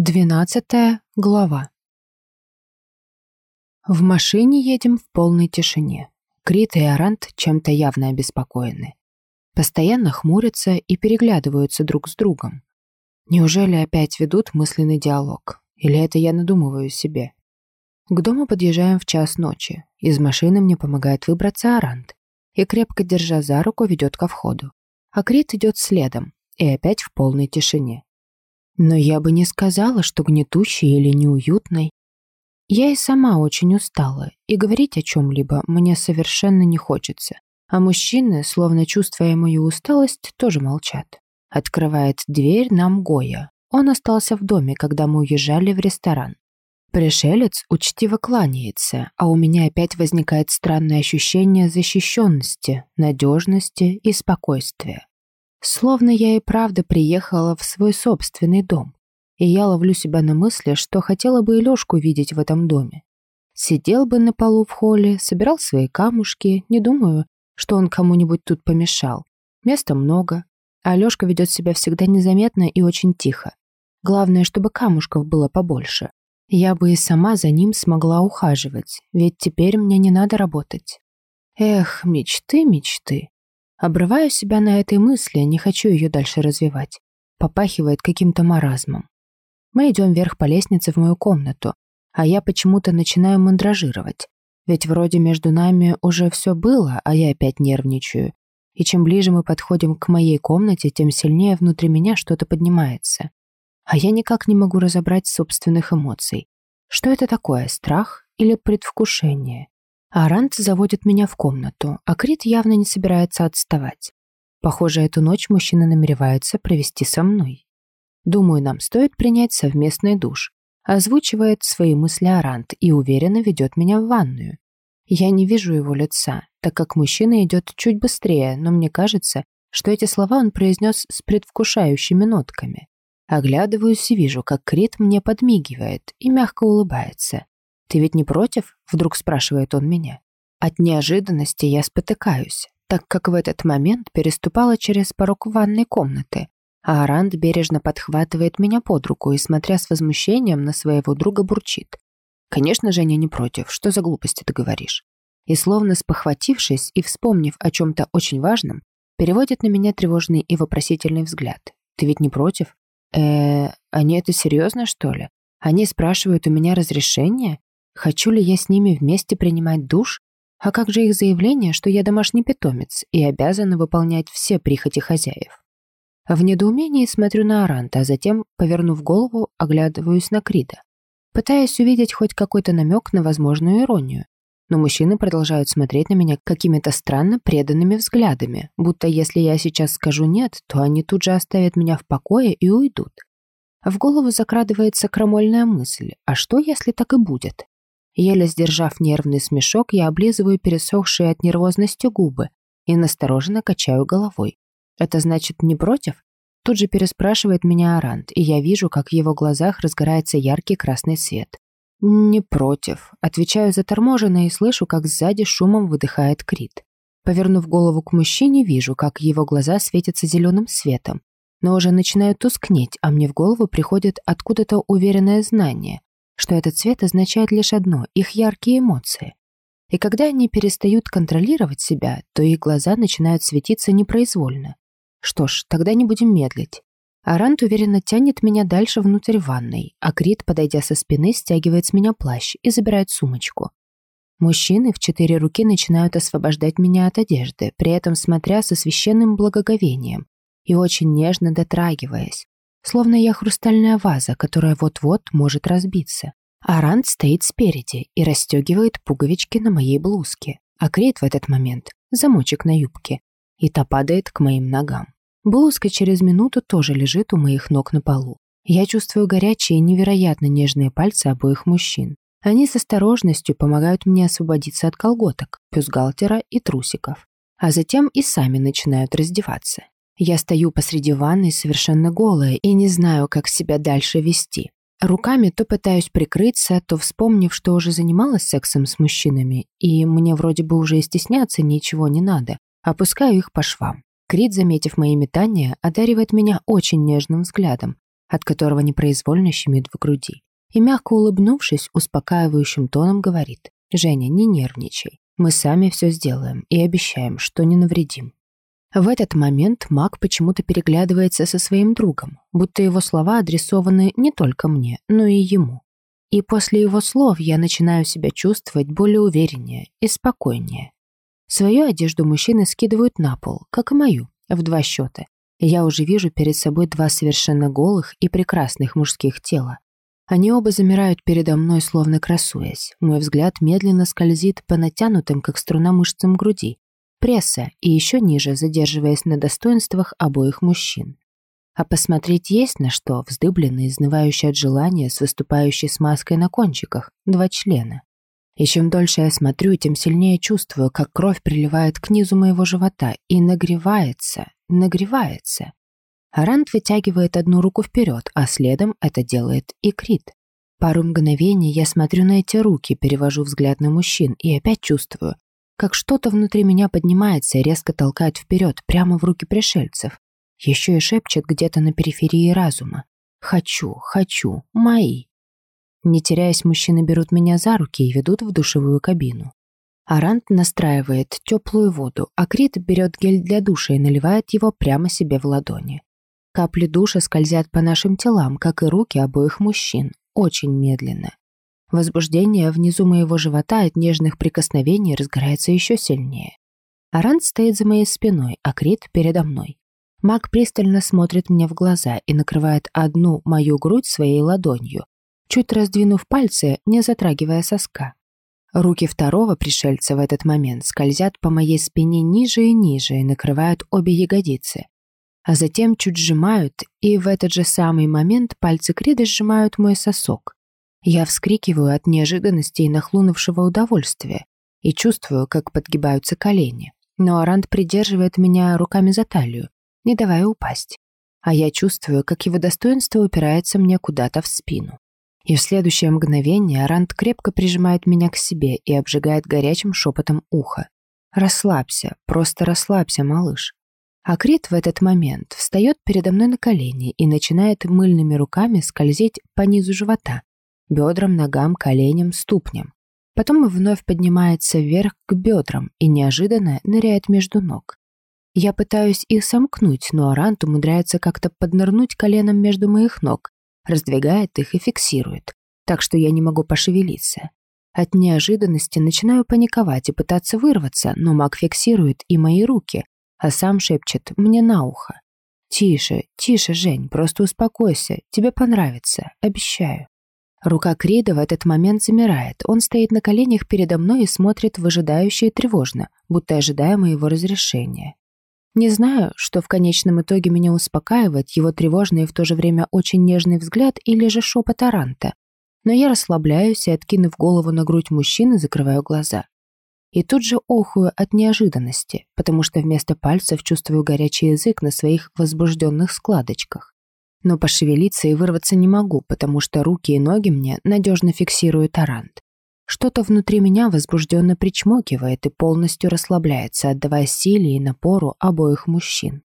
Двенадцатая глава. В машине едем в полной тишине. Крит и Арант чем-то явно обеспокоены. Постоянно хмурятся и переглядываются друг с другом. Неужели опять ведут мысленный диалог? Или это я надумываю себе? К дому подъезжаем в час ночи. Из машины мне помогает выбраться Арант. И, крепко держа за руку, ведет ко входу. А Крит идет следом. И опять в полной тишине. Но я бы не сказала, что гнетущей или неуютной. Я и сама очень устала, и говорить о чем-либо мне совершенно не хочется. А мужчины, словно чувствуя мою усталость, тоже молчат. Открывает дверь нам Гоя. Он остался в доме, когда мы уезжали в ресторан. Пришелец учтиво кланяется, а у меня опять возникает странное ощущение защищенности, надежности и спокойствия. Словно я и правда приехала в свой собственный дом. И я ловлю себя на мысли, что хотела бы и Лёшку видеть в этом доме. Сидел бы на полу в холле, собирал свои камушки, не думаю, что он кому-нибудь тут помешал. Места много, а Лёшка ведет себя всегда незаметно и очень тихо. Главное, чтобы камушков было побольше. Я бы и сама за ним смогла ухаживать, ведь теперь мне не надо работать. Эх, мечты, мечты. Обрываю себя на этой мысли, не хочу ее дальше развивать. Попахивает каким-то маразмом. Мы идем вверх по лестнице в мою комнату, а я почему-то начинаю мандражировать. Ведь вроде между нами уже все было, а я опять нервничаю. И чем ближе мы подходим к моей комнате, тем сильнее внутри меня что-то поднимается. А я никак не могу разобрать собственных эмоций. Что это такое, страх или предвкушение? Арант заводит меня в комнату, а Крит явно не собирается отставать. Похоже, эту ночь мужчина намеревается провести со мной. Думаю, нам стоит принять совместный душ. Озвучивает свои мысли Арант и уверенно ведет меня в ванную. Я не вижу его лица, так как мужчина идет чуть быстрее, но мне кажется, что эти слова он произнес с предвкушающими нотками. Оглядываюсь и вижу, как Крит мне подмигивает и мягко улыбается. «Ты ведь не против?» — вдруг спрашивает он меня. От неожиданности я спотыкаюсь, так как в этот момент переступала через порог ванной комнаты, а Аранд бережно подхватывает меня под руку и, смотря с возмущением, на своего друга бурчит. «Конечно, Женя не против. Что за глупости ты говоришь?» И, словно спохватившись и вспомнив о чем-то очень важном, переводит на меня тревожный и вопросительный взгляд. «Ты ведь не против?» э они это серьезно, что ли? Они спрашивают у меня разрешения? Хочу ли я с ними вместе принимать душ? А как же их заявление, что я домашний питомец и обязана выполнять все прихоти хозяев? В недоумении смотрю на Аранта, а затем, повернув голову, оглядываюсь на Крида, пытаясь увидеть хоть какой-то намек на возможную иронию. Но мужчины продолжают смотреть на меня какими-то странно преданными взглядами, будто если я сейчас скажу «нет», то они тут же оставят меня в покое и уйдут. В голову закрадывается крамольная мысль, а что, если так и будет? Еле сдержав нервный смешок, я облизываю пересохшие от нервозности губы и настороженно качаю головой. «Это значит, не против?» Тут же переспрашивает меня Арант, и я вижу, как в его глазах разгорается яркий красный свет. «Не против», — отвечаю заторможенно и слышу, как сзади шумом выдыхает Крит. Повернув голову к мужчине, вижу, как его глаза светятся зеленым светом, но уже начинают тускнеть, а мне в голову приходит откуда-то уверенное знание, что этот цвет означает лишь одно — их яркие эмоции. И когда они перестают контролировать себя, то их глаза начинают светиться непроизвольно. Что ж, тогда не будем медлить. Арант уверенно тянет меня дальше внутрь ванной, а Крит, подойдя со спины, стягивает с меня плащ и забирает сумочку. Мужчины в четыре руки начинают освобождать меня от одежды, при этом смотря со священным благоговением и очень нежно дотрагиваясь, словно я хрустальная ваза, которая вот-вот может разбиться. Арант стоит спереди и расстегивает пуговички на моей блузке, а Крит в этот момент — замочек на юбке, и та падает к моим ногам. Блузка через минуту тоже лежит у моих ног на полу. Я чувствую горячие, невероятно нежные пальцы обоих мужчин. Они с осторожностью помогают мне освободиться от колготок, бюстгальтера и трусиков. А затем и сами начинают раздеваться. Я стою посреди ванной совершенно голая и не знаю, как себя дальше вести. Руками то пытаюсь прикрыться, то вспомнив, что уже занималась сексом с мужчинами, и мне вроде бы уже и стесняться ничего не надо, опускаю их по швам. Крит, заметив мои метания, одаривает меня очень нежным взглядом, от которого непроизвольно щемит в груди. И, мягко улыбнувшись, успокаивающим тоном говорит, «Женя, не нервничай. Мы сами все сделаем и обещаем, что не навредим». В этот момент маг почему-то переглядывается со своим другом, будто его слова адресованы не только мне, но и ему. И после его слов я начинаю себя чувствовать более увереннее и спокойнее. Свою одежду мужчины скидывают на пол, как и мою, в два счета. Я уже вижу перед собой два совершенно голых и прекрасных мужских тела. Они оба замирают передо мной, словно красуясь. Мой взгляд медленно скользит по натянутым, как струна мышцам груди, пресса и еще ниже, задерживаясь на достоинствах обоих мужчин. А посмотреть есть на что, вздыбленные, изнывающие от желания, с выступающей смазкой на кончиках, два члена. И чем дольше я смотрю, тем сильнее чувствую, как кровь приливает к низу моего живота и нагревается, нагревается. Арант вытягивает одну руку вперед, а следом это делает и Крит. Пару мгновений я смотрю на эти руки, перевожу взгляд на мужчин и опять чувствую, как что-то внутри меня поднимается и резко толкает вперед, прямо в руки пришельцев. Еще и шепчет где-то на периферии разума. «Хочу, хочу, мои». Не теряясь, мужчины берут меня за руки и ведут в душевую кабину. Арант настраивает теплую воду, а Крит берет гель для душа и наливает его прямо себе в ладони. Капли душа скользят по нашим телам, как и руки обоих мужчин, очень медленно. Возбуждение внизу моего живота от нежных прикосновений разгорается еще сильнее. Аран стоит за моей спиной, а Крит передо мной. Маг пристально смотрит мне в глаза и накрывает одну мою грудь своей ладонью, чуть раздвинув пальцы, не затрагивая соска. Руки второго пришельца в этот момент скользят по моей спине ниже и ниже и накрывают обе ягодицы. А затем чуть сжимают, и в этот же самый момент пальцы Крида сжимают мой сосок. Я вскрикиваю от неожиданности и нахлынувшего удовольствия и чувствую, как подгибаются колени. Но Арант придерживает меня руками за талию, не давая упасть. А я чувствую, как его достоинство упирается мне куда-то в спину. И в следующее мгновение Арант крепко прижимает меня к себе и обжигает горячим шепотом ухо. «Расслабься, просто расслабься, малыш». А Крит в этот момент встает передо мной на колени и начинает мыльными руками скользить по низу живота, бедрам, ногам, коленям, ступням. Потом вновь поднимается вверх к бедрам и неожиданно ныряет между ног. Я пытаюсь их сомкнуть, но Арант умудряется как-то поднырнуть коленом между моих ног, раздвигает их и фиксирует, так что я не могу пошевелиться. От неожиданности начинаю паниковать и пытаться вырваться, но маг фиксирует и мои руки, а сам шепчет мне на ухо. «Тише, тише, Жень, просто успокойся, тебе понравится, обещаю». Рука Крида в этот момент замирает. Он стоит на коленях передо мной и смотрит выжидающе и тревожно, будто ожидая моего разрешения. Не знаю, что в конечном итоге меня успокаивает, его тревожный и в то же время очень нежный взгляд или же шепот Аранта. Но я расслабляюсь и, откинув голову на грудь мужчины, закрываю глаза. И тут же охую от неожиданности, потому что вместо пальцев чувствую горячий язык на своих возбужденных складочках. Но пошевелиться и вырваться не могу, потому что руки и ноги мне надежно фиксирует Арант. Что-то внутри меня возбужденно причмокивает и полностью расслабляется, отдавая силе и напору обоих мужчин.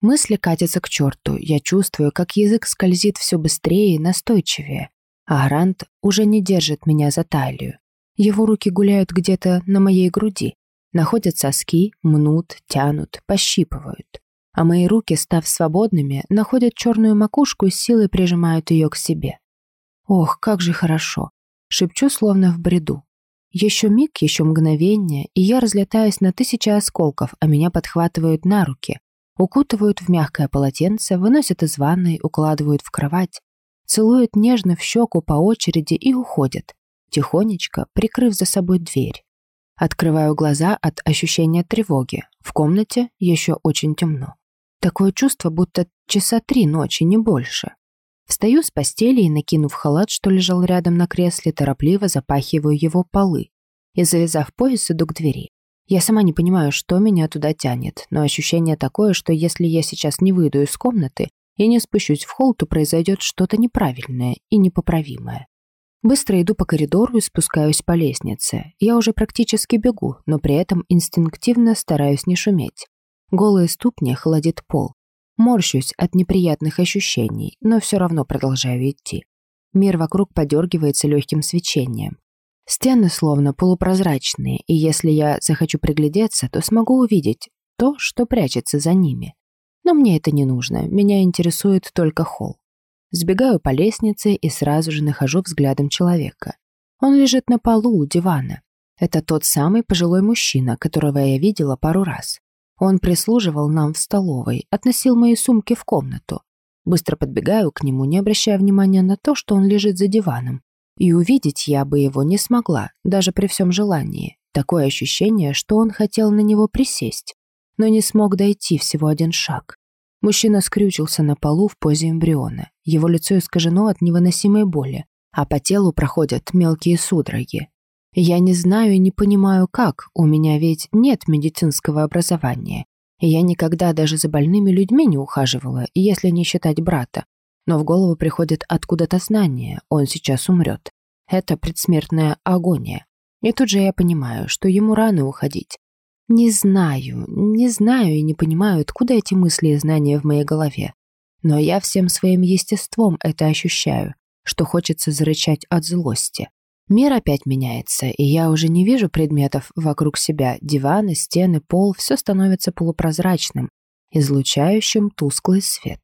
Мысли катятся к черту, я чувствую, как язык скользит все быстрее и настойчивее, а Арант уже не держит меня за талию. Его руки гуляют где-то на моей груди, находят соски, мнут, тянут, пощипывают а мои руки, став свободными, находят черную макушку и силой прижимают ее к себе. Ох, как же хорошо. Шепчу, словно в бреду. Еще миг, еще мгновение, и я разлетаюсь на тысячи осколков, а меня подхватывают на руки, укутывают в мягкое полотенце, выносят из ванной, укладывают в кровать, целуют нежно в щеку по очереди и уходят, тихонечко прикрыв за собой дверь. Открываю глаза от ощущения тревоги. В комнате еще очень темно. Такое чувство, будто часа три ночи, не больше. Встаю с постели и, накинув халат, что лежал рядом на кресле, торопливо запахиваю его полы и, завязав пояс, иду к двери. Я сама не понимаю, что меня туда тянет, но ощущение такое, что если я сейчас не выйду из комнаты и не спущусь в холл, то произойдет что-то неправильное и непоправимое. Быстро иду по коридору и спускаюсь по лестнице. Я уже практически бегу, но при этом инстинктивно стараюсь не шуметь. Голые ступни холодит пол. Морщусь от неприятных ощущений, но все равно продолжаю идти. Мир вокруг подергивается легким свечением. Стены словно полупрозрачные, и если я захочу приглядеться, то смогу увидеть то, что прячется за ними. Но мне это не нужно, меня интересует только холл. Сбегаю по лестнице и сразу же нахожу взглядом человека. Он лежит на полу у дивана. Это тот самый пожилой мужчина, которого я видела пару раз. Он прислуживал нам в столовой, относил мои сумки в комнату. Быстро подбегаю к нему, не обращая внимания на то, что он лежит за диваном. И увидеть я бы его не смогла, даже при всем желании. Такое ощущение, что он хотел на него присесть, но не смог дойти всего один шаг. Мужчина скрючился на полу в позе эмбриона. Его лицо искажено от невыносимой боли, а по телу проходят мелкие судороги. Я не знаю и не понимаю, как, у меня ведь нет медицинского образования. Я никогда даже за больными людьми не ухаживала, если не считать брата. Но в голову приходит откуда-то знание, он сейчас умрет. Это предсмертная агония. И тут же я понимаю, что ему рано уходить. Не знаю, не знаю и не понимаю, откуда эти мысли и знания в моей голове. Но я всем своим естеством это ощущаю, что хочется зарычать от злости. Мир опять меняется, и я уже не вижу предметов вокруг себя. Диваны, стены, пол – все становится полупрозрачным, излучающим тусклый свет.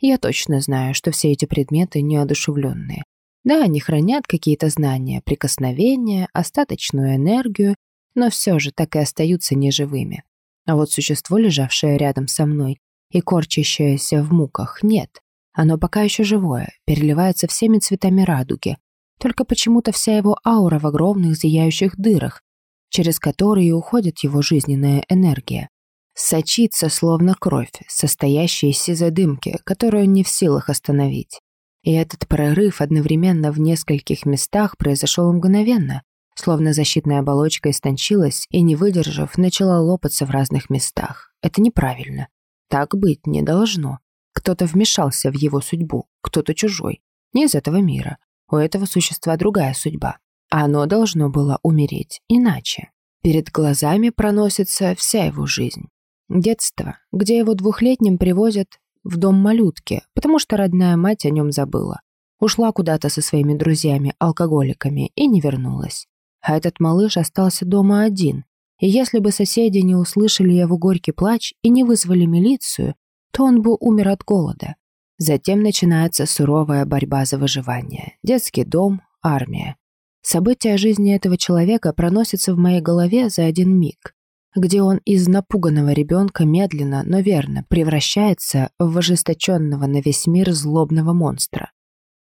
Я точно знаю, что все эти предметы неодушевленные. Да, они хранят какие-то знания, прикосновения, остаточную энергию, но все же так и остаются неживыми. А вот существо, лежавшее рядом со мной и корчащееся в муках, нет. Оно пока еще живое, переливается всеми цветами радуги, только почему-то вся его аура в огромных зияющих дырах, через которые уходит его жизненная энергия. Сочится, словно кровь, состоящая из сизой дымки, которую не в силах остановить. И этот прорыв одновременно в нескольких местах произошел мгновенно, словно защитная оболочка истончилась и, не выдержав, начала лопаться в разных местах. Это неправильно. Так быть не должно. Кто-то вмешался в его судьбу, кто-то чужой, не из этого мира. У этого существа другая судьба. Оно должно было умереть иначе. Перед глазами проносится вся его жизнь. Детство, где его двухлетним привозят в дом малютки, потому что родная мать о нем забыла. Ушла куда-то со своими друзьями-алкоголиками и не вернулась. А этот малыш остался дома один. И если бы соседи не услышали его горький плач и не вызвали милицию, то он бы умер от голода. Затем начинается суровая борьба за выживание. Детский дом, армия. События жизни этого человека проносятся в моей голове за один миг, где он из напуганного ребенка медленно, но верно превращается в ожесточенного на весь мир злобного монстра.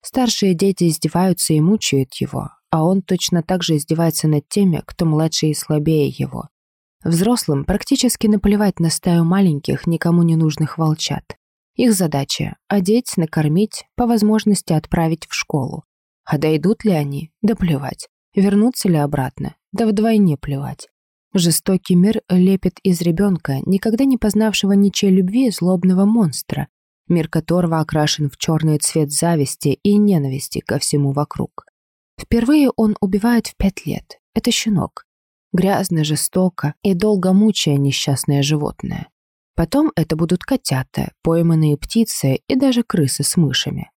Старшие дети издеваются и мучают его, а он точно так же издевается над теми, кто младше и слабее его. Взрослым практически наплевать на стаю маленьких, никому не нужных волчат. Их задача – одеть, накормить, по возможности отправить в школу. А дойдут ли они? Да плевать. Вернутся ли обратно? Да вдвойне плевать. Жестокий мир лепит из ребенка, никогда не познавшего ничьей любви, злобного монстра, мир которого окрашен в черный цвет зависти и ненависти ко всему вокруг. Впервые он убивает в пять лет. Это щенок. Грязно, жестоко и долго мучая несчастное животное. Потом это будут котята, пойманные птицы и даже крысы с мышами.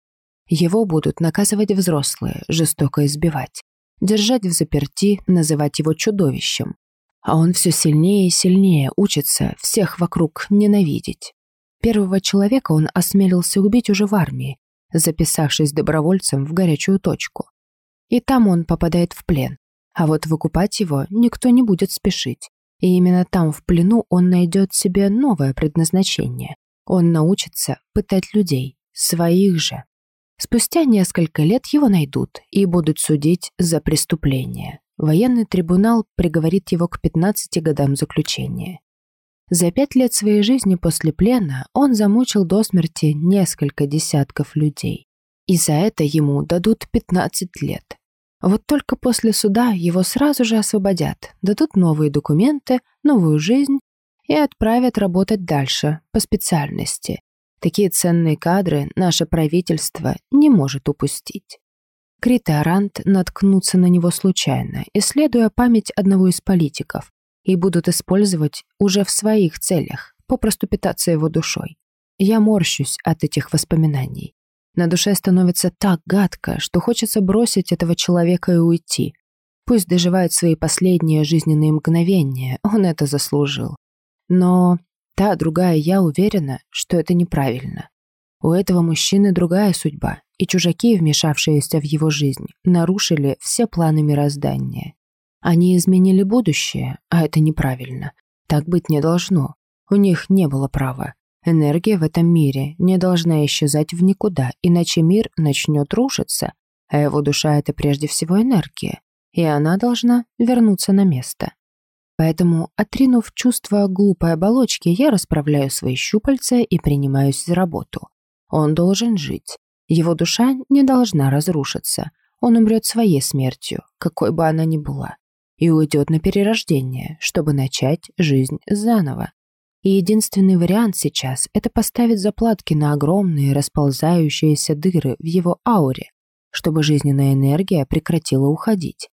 Его будут наказывать взрослые, жестоко избивать, держать в заперти, называть его чудовищем. А он все сильнее и сильнее учится всех вокруг ненавидеть. Первого человека он осмелился убить уже в армии, записавшись добровольцем в горячую точку. И там он попадает в плен. А вот выкупать его никто не будет спешить. И именно там, в плену, он найдет себе новое предназначение. Он научится пытать людей, своих же. Спустя несколько лет его найдут и будут судить за преступление. Военный трибунал приговорит его к 15 годам заключения. За пять лет своей жизни после плена он замучил до смерти несколько десятков людей. И за это ему дадут 15 лет. Вот только после суда его сразу же освободят, дадут новые документы, новую жизнь и отправят работать дальше, по специальности. Такие ценные кадры наше правительство не может упустить. Крит и Арант наткнутся на него случайно, исследуя память одного из политиков, и будут использовать уже в своих целях, попросту питаться его душой. я морщусь от этих воспоминаний. На душе становится так гадко, что хочется бросить этого человека и уйти. Пусть доживает свои последние жизненные мгновения, он это заслужил. Но та другая я уверена, что это неправильно. У этого мужчины другая судьба, и чужаки, вмешавшиеся в его жизнь, нарушили все планы мироздания. Они изменили будущее, а это неправильно. Так быть не должно. У них не было права. Энергия в этом мире не должна исчезать в никуда, иначе мир начнет рушиться, а его душа — это прежде всего энергия, и она должна вернуться на место. Поэтому, отринув чувство глупой оболочки, я расправляю свои щупальца и принимаюсь за работу. Он должен жить. Его душа не должна разрушиться. Он умрет своей смертью, какой бы она ни была, и уйдет на перерождение, чтобы начать жизнь заново. И единственный вариант сейчас – это поставить заплатки на огромные расползающиеся дыры в его ауре, чтобы жизненная энергия прекратила уходить.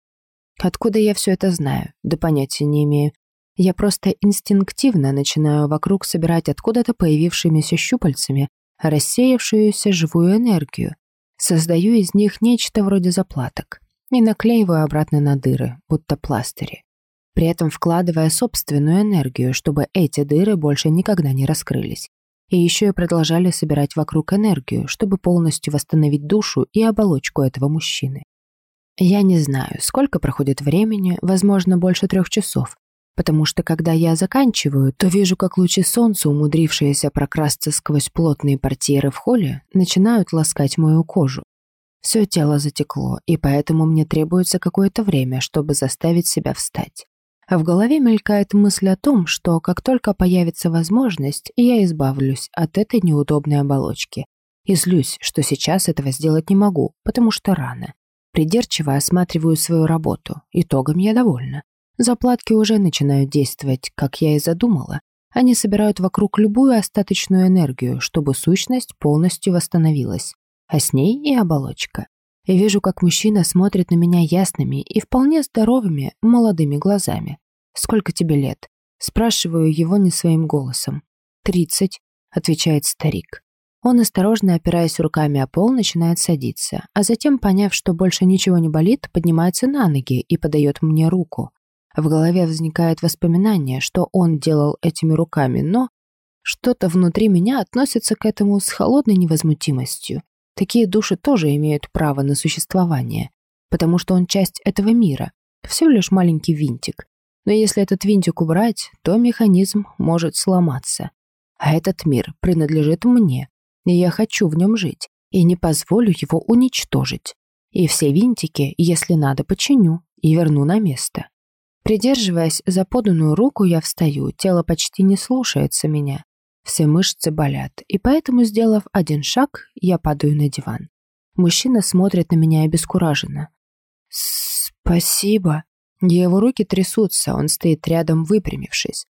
Откуда я все это знаю? Да понятия не имею. Я просто инстинктивно начинаю вокруг собирать откуда-то появившимися щупальцами рассеявшуюся живую энергию, создаю из них нечто вроде заплаток и наклеиваю обратно на дыры, будто пластыри при этом вкладывая собственную энергию, чтобы эти дыры больше никогда не раскрылись. И еще и продолжали собирать вокруг энергию, чтобы полностью восстановить душу и оболочку этого мужчины. Я не знаю, сколько проходит времени, возможно, больше трех часов, потому что когда я заканчиваю, то вижу, как лучи солнца, умудрившиеся прокрасться сквозь плотные портьеры в холле, начинают ласкать мою кожу. Все тело затекло, и поэтому мне требуется какое-то время, чтобы заставить себя встать. В голове мелькает мысль о том, что как только появится возможность, я избавлюсь от этой неудобной оболочки. И злюсь, что сейчас этого сделать не могу, потому что рано. Придирчиво осматриваю свою работу. Итогом я довольна. Заплатки уже начинают действовать, как я и задумала. Они собирают вокруг любую остаточную энергию, чтобы сущность полностью восстановилась. А с ней и оболочка. И вижу, как мужчина смотрит на меня ясными и вполне здоровыми молодыми глазами. «Сколько тебе лет?» Спрашиваю его не своим голосом. «Тридцать», — отвечает старик. Он, осторожно опираясь руками о пол, начинает садиться, а затем, поняв, что больше ничего не болит, поднимается на ноги и подает мне руку. В голове возникает воспоминание, что он делал этими руками, но что-то внутри меня относится к этому с холодной невозмутимостью. Такие души тоже имеют право на существование, потому что он часть этого мира, всего лишь маленький винтик. Но если этот винтик убрать, то механизм может сломаться. А этот мир принадлежит мне, и я хочу в нем жить, и не позволю его уничтожить. И все винтики, если надо, починю и верну на место. Придерживаясь за поданную руку, я встаю, тело почти не слушается меня. Все мышцы болят, и поэтому, сделав один шаг, я падаю на диван. Мужчина смотрит на меня обескураженно. «Спасибо». Его руки трясутся, он стоит рядом, выпрямившись.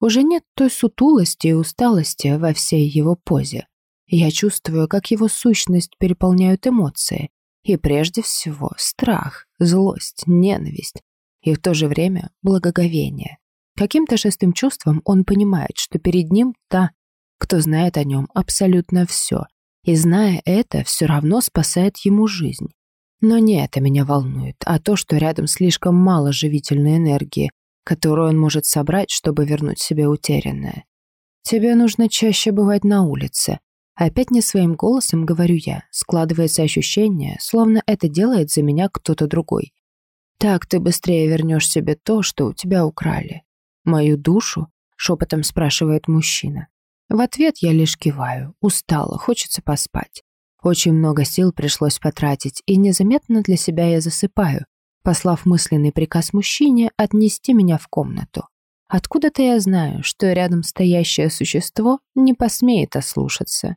Уже нет той сутулости и усталости во всей его позе. Я чувствую, как его сущность переполняют эмоции. И прежде всего страх, злость, ненависть. И в то же время благоговение. Каким-то шестым чувством он понимает, что перед ним та, кто знает о нем абсолютно все, и, зная это, все равно спасает ему жизнь. Но не это меня волнует, а то, что рядом слишком мало живительной энергии, которую он может собрать, чтобы вернуть себе утерянное. Тебе нужно чаще бывать на улице. Опять не своим голосом говорю я, складывается ощущение, словно это делает за меня кто-то другой. Так ты быстрее вернешь себе то, что у тебя украли. Мою душу? Шепотом спрашивает мужчина. В ответ я лишь киваю. Устала, хочется поспать. Очень много сил пришлось потратить, и незаметно для себя я засыпаю, послав мысленный приказ мужчине отнести меня в комнату. Откуда-то я знаю, что рядом стоящее существо не посмеет ослушаться.